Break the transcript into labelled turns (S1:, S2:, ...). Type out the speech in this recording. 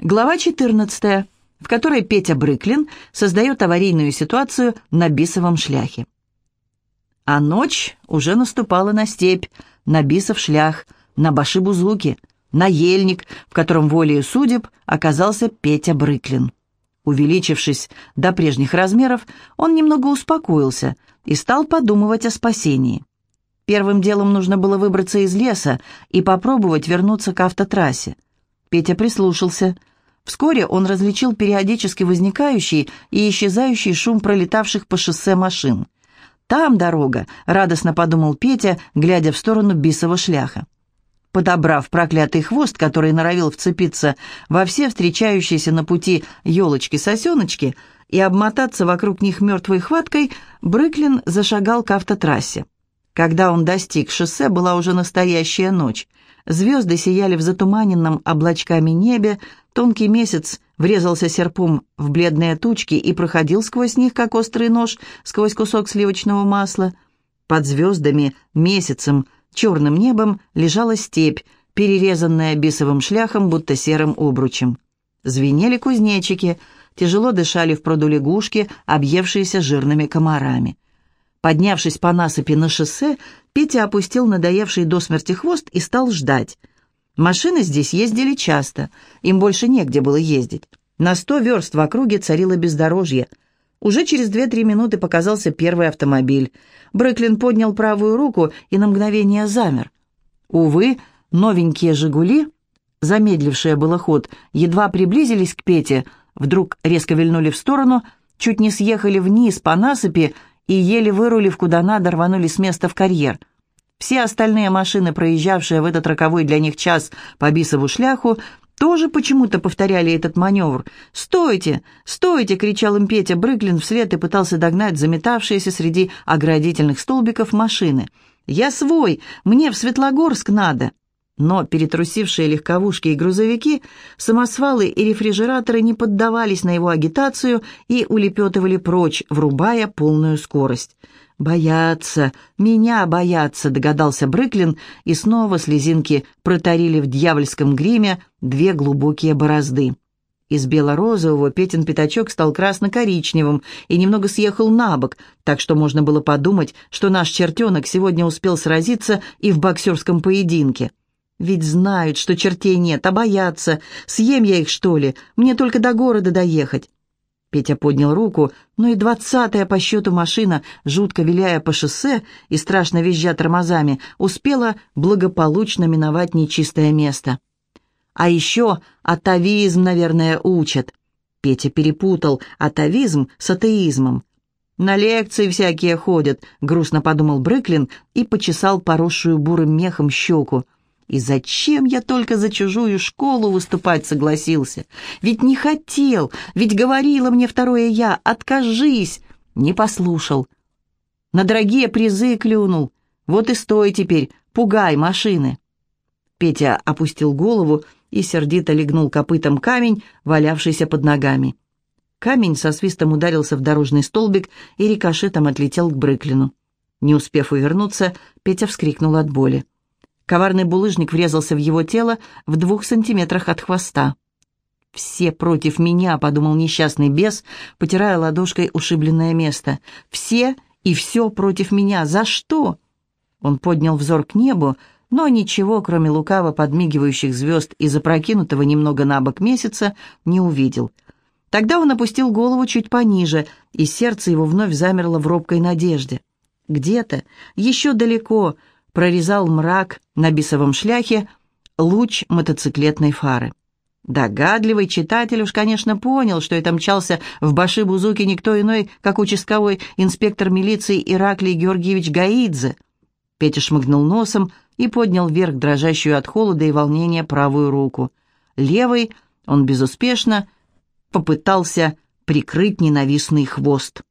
S1: Глава 14, в которой Петя Брыклин создает аварийную ситуацию на бисовом шляхе. А ночь уже наступала на степь, на бисов шлях, на баши-бузуки, на ельник, в котором волею судеб оказался Петя Брыклин. Увеличившись до прежних размеров, он немного успокоился и стал подумывать о спасении. Первым делом нужно было выбраться из леса и попробовать вернуться к автотрассе. Петя прислушался – Вскоре он различил периодически возникающий и исчезающий шум пролетавших по шоссе машин. «Там дорога», — радостно подумал Петя, глядя в сторону бисового шляха. Подобрав проклятый хвост, который норовил вцепиться во все встречающиеся на пути елочки-сосеночки и обмотаться вокруг них мертвой хваткой, Брыклин зашагал к автотрассе. Когда он достиг шоссе, была уже настоящая ночь. Звезды сияли в затуманенном облачками небе, тонкий месяц врезался серпом в бледные тучки и проходил сквозь них, как острый нож, сквозь кусок сливочного масла. Под звездами, месяцем, черным небом лежала степь, перерезанная бисовым шляхом, будто серым обручем. Звенели кузнечики, тяжело дышали в пруду лягушки, объевшиеся жирными комарами. Поднявшись по насыпи на шоссе, Петя опустил надоевший до смерти хвост и стал ждать. Машины здесь ездили часто, им больше негде было ездить. На сто верст в округе царило бездорожье. Уже через две-три минуты показался первый автомобиль. Брэклин поднял правую руку и на мгновение замер. Увы, новенькие «Жигули», замедлившие было ход, едва приблизились к Пете, вдруг резко вильнули в сторону, чуть не съехали вниз по насыпи и, еле вырулив куда надо, рванули с места в карьер. Все остальные машины, проезжавшие в этот роковой для них час по бисову шляху, тоже почему-то повторяли этот маневр. «Стойте! Стойте!» — кричал им Петя Брыклин вслед и пытался догнать заметавшиеся среди оградительных столбиков машины. «Я свой! Мне в Светлогорск надо!» Но перетрусившие легковушки и грузовики, самосвалы и рефрижераторы не поддавались на его агитацию и улепетывали прочь, врубая полную скорость. «Боятся, меня боятся», — догадался Брыклин, и снова слезинки протарили в дьявольском гриме две глубокие борозды. Из бело-розового Петин пятачок стал красно-коричневым и немного съехал на бок, так что можно было подумать, что наш чертенок сегодня успел сразиться и в боксерском поединке. Ведь знают, что чертей нет, а боятся. Съем я их, что ли? Мне только до города доехать». Петя поднял руку, но и двадцатая по счету машина, жутко виляя по шоссе и страшно визжа тормозами, успела благополучно миновать нечистое место. А еще атовизм, наверное, учат. Петя перепутал атовизм с атеизмом. «На лекции всякие ходят», — грустно подумал Брыклин и почесал поросшую бурым мехом щеку. И зачем я только за чужую школу выступать согласился? Ведь не хотел, ведь говорила мне второе я, откажись. Не послушал. На дорогие призы клюнул. Вот и стой теперь, пугай машины. Петя опустил голову и сердито легнул копытом камень, валявшийся под ногами. Камень со свистом ударился в дорожный столбик и рикошетом отлетел к Брыклину. Не успев увернуться, Петя вскрикнул от боли. Коварный булыжник врезался в его тело в двух сантиметрах от хвоста. «Все против меня», — подумал несчастный бес, потирая ладошкой ушибленное место. «Все и все против меня. За что?» Он поднял взор к небу, но ничего, кроме лукаво подмигивающих звезд и запрокинутого немного на бок месяца, не увидел. Тогда он опустил голову чуть пониже, и сердце его вновь замерло в робкой надежде. Где-то, еще далеко, прорезал мрак на бисовом шляхе луч мотоциклетной фары. Догадливый читатель уж, конечно, понял, что это мчался в Баши-Бузуке никто иной, как участковой инспектор милиции Ираклий Георгиевич Гаидзе. Петя шмыгнул носом и поднял вверх дрожащую от холода и волнения правую руку. Левой он безуспешно попытался прикрыть ненавистный хвост.